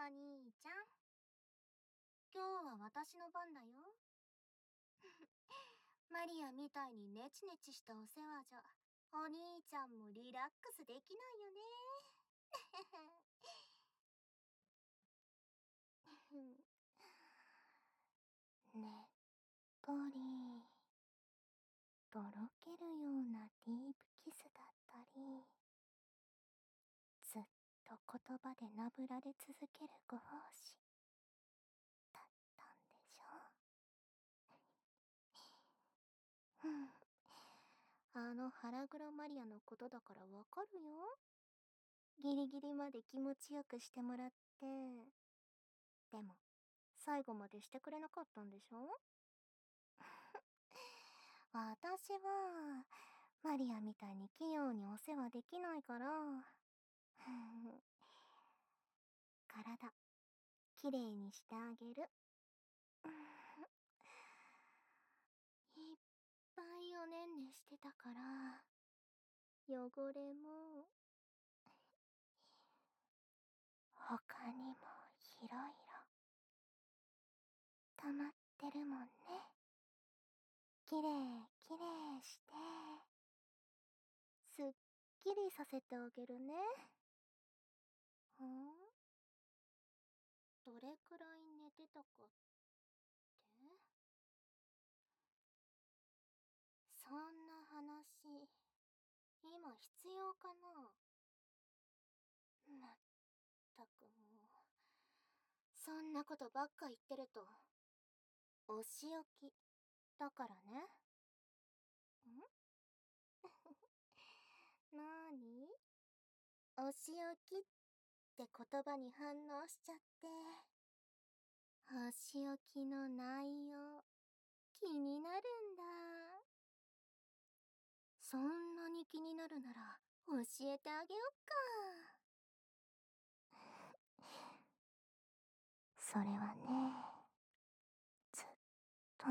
お兄ちゃん。今日は私の番だよ。マリアみたいにネチネチしたお世話じゃ、お兄ちゃんもリラックスできないよね。ねっとり、とろけるようなディープキスだったり、ずっと言葉でなぶられ続けるご奉仕。だったんでしょ？う んあの腹黒マリアのことだからわかるよ。ギリギリまで気持ちよくしてもらって。でも最後までしてくれなかったんでしょ？私はマリアみたいに器用にお世話できないから。体きれいにしてあげる。いっぱいおねんねしてたから汚れも他にもいろいろ溜まってるもんね。きれいきれいしてすっきりさせてあげるね。んどれくらい寝てたかって？そんな話今必要かな？まったくもうそんなことばっか言ってるとお仕置きだからね。ん？なーにお仕置きっって言葉に反応しちゃって。お仕置きの内容気になるんだ。そんなに気になるなら教えてあげよっか。それはねずっと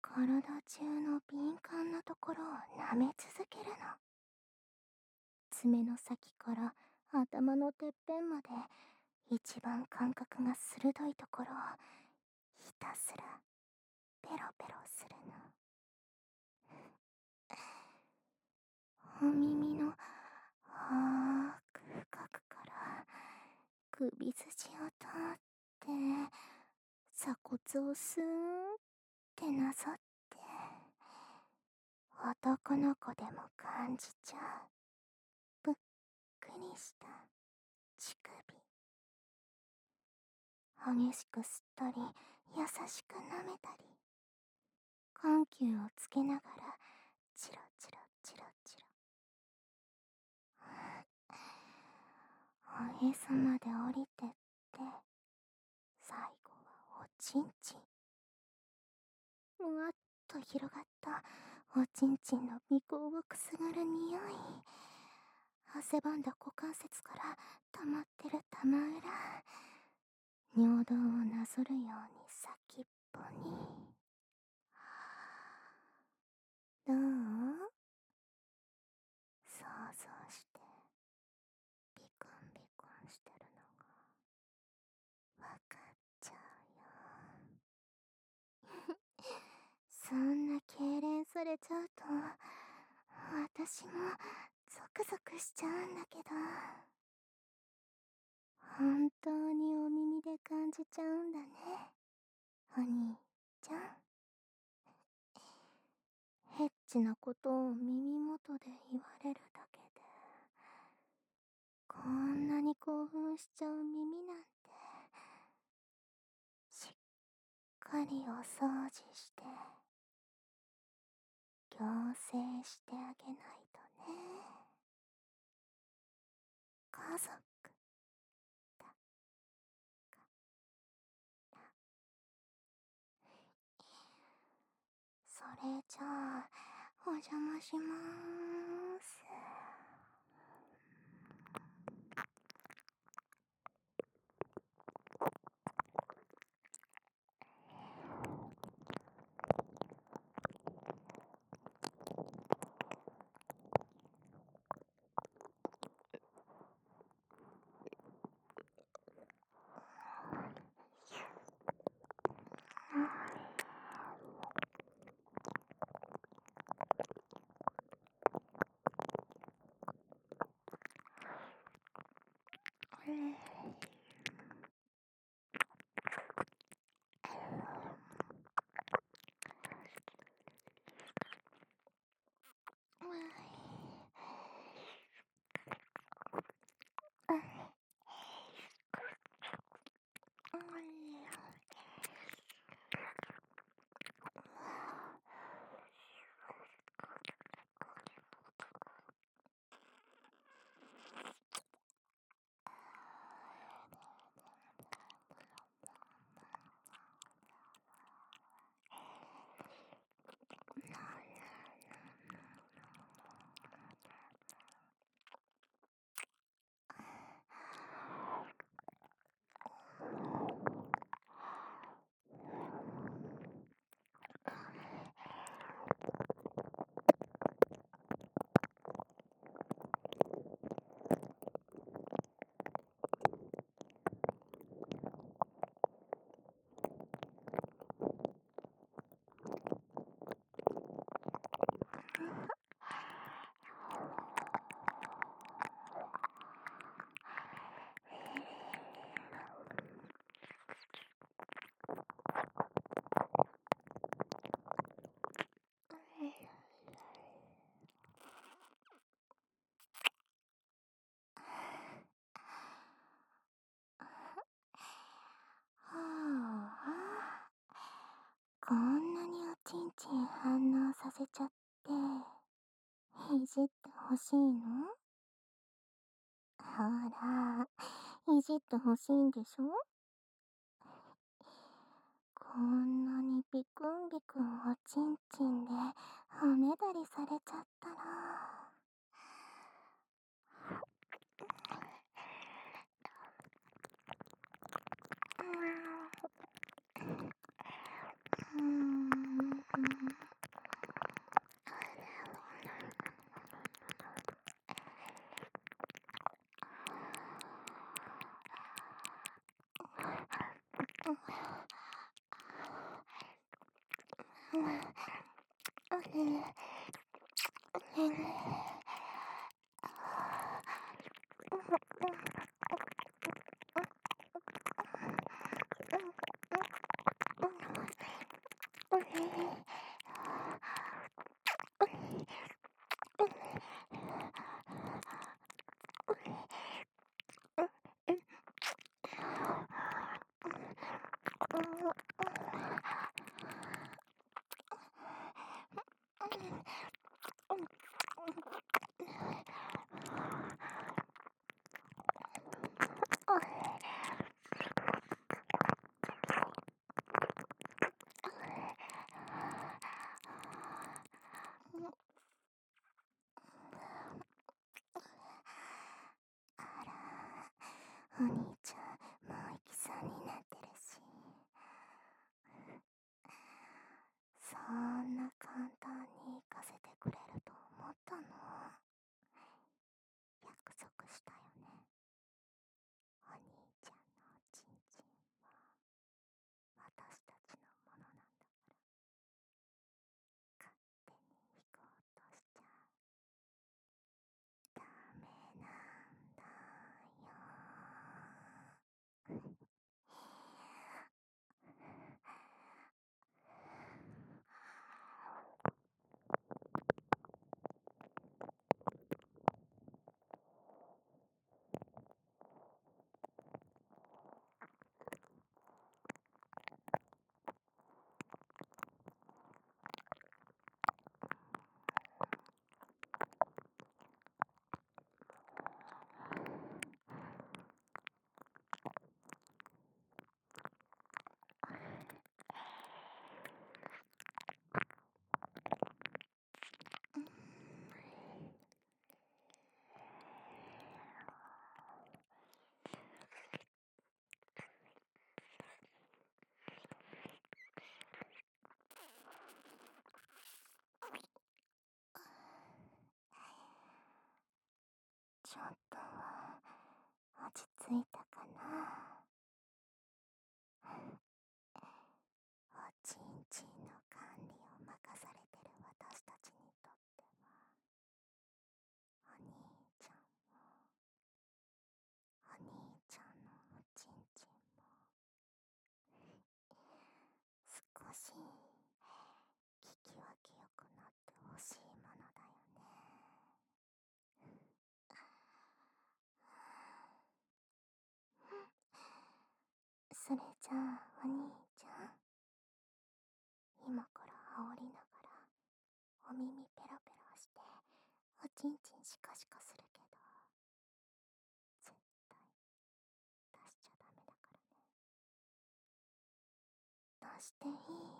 体中の敏感なところを舐め続けるの。爪の先から頭のてっぺんまで一番感覚が鋭いところをひたすらペロペロするの。お耳の深く深くから首筋を通って鎖骨をスーンってなぞって男の子でも感じちゃう。くりした。乳首。激しく吸ったり優しく舐めたり。緩急をつけながらチロチロチロチロ。おへそまで降りてって最後はおちんちんむわっと広がったおちんちんの鼻孔をくすぐる匂い汗ばんだ股関節から溜まってる玉裏。尿道をなぞるように先っぽに。どう？想像して。ビコンビコンしてるのが。わかっちゃうよ。そんな痙攣されちゃうと私もクゾクしちゃうんだけど。本当にお耳で感じちゃうんだね。お兄ちゃん。ヘッチなことを耳元で言われるだけでこんなに興奮しちゃう耳なんてしっかりお掃除して矯正してあげないとね。家族だ。からそれじゃあお邪魔しまーす。ちゃっていじってほしいの？ほらいじってほしいんでしょ？こんなにビクンビクンおちんちんでおねだりされちゃったら。お兄ちゃん。もう行きそうになってるしそんな簡単に行かせてくれると思ったの約束したよねお兄ちゃんのおちんちんは私たちのものなんだから勝手に行こうとしちゃダメなんだよちょっとは落ち着いたかなおちんちんの管理を任されてる私たちにとってはお兄ちゃんもお兄ちゃんのおちんちんも少し聞き分けよくなってほしいものだよねそれじゃあお兄ちゃん。今から煽りながらお耳ペロペロしておちんちんシカシカするけど絶対出しちゃダメだからね。出していい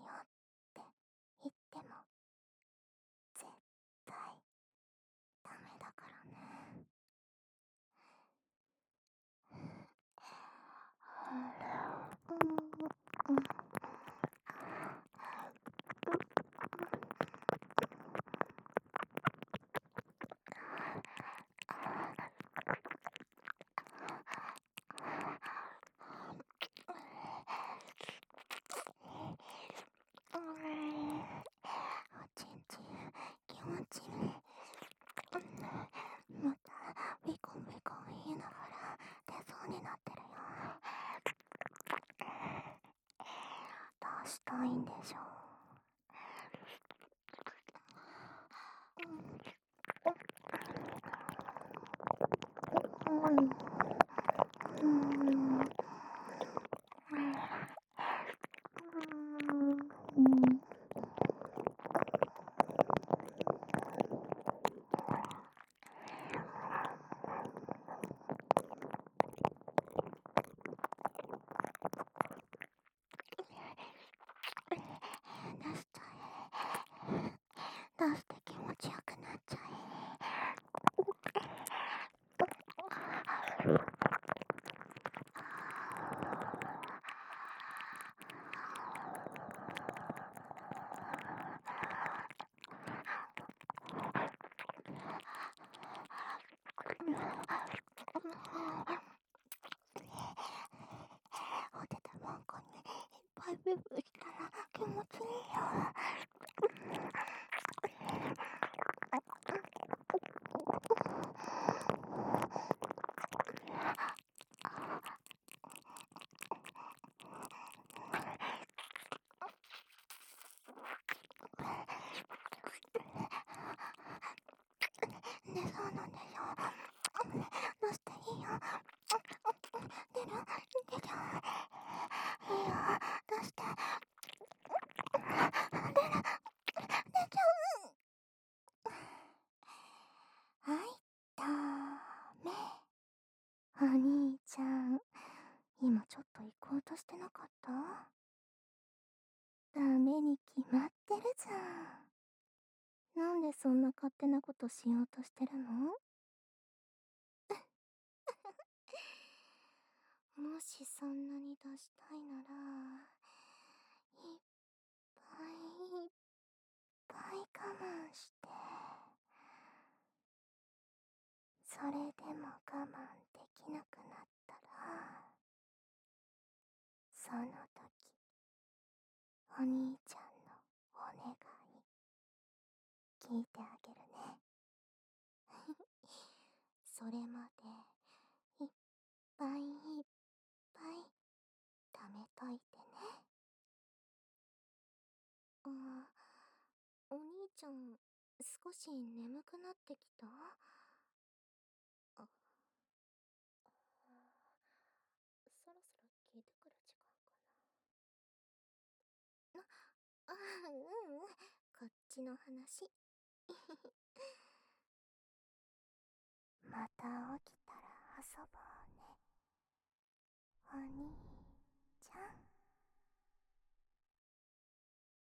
ぱいブブしたら気持ちいいよ。寝そうなんでしょ出していいよ出る出ちゃういいよ出して出る出ちゃうはいダメお兄ちゃん今ちょっとしてなかった？ダメに決まってるじゃん。なんでそんな勝手なことしようとしてるの？もしそんなに出したいならいっぱいいっぱい我慢してそれでも我慢できなくなったらその時お兄ちゃんのお願い聞いてあげるね。それまでいっぱいいっぱい貯めといてね。あお兄ちゃん少し眠くなってきたあそろそろ聞いてくる時間かなああうんうん。こっちの話。また起きたら遊ぼうね。お兄ちゃん。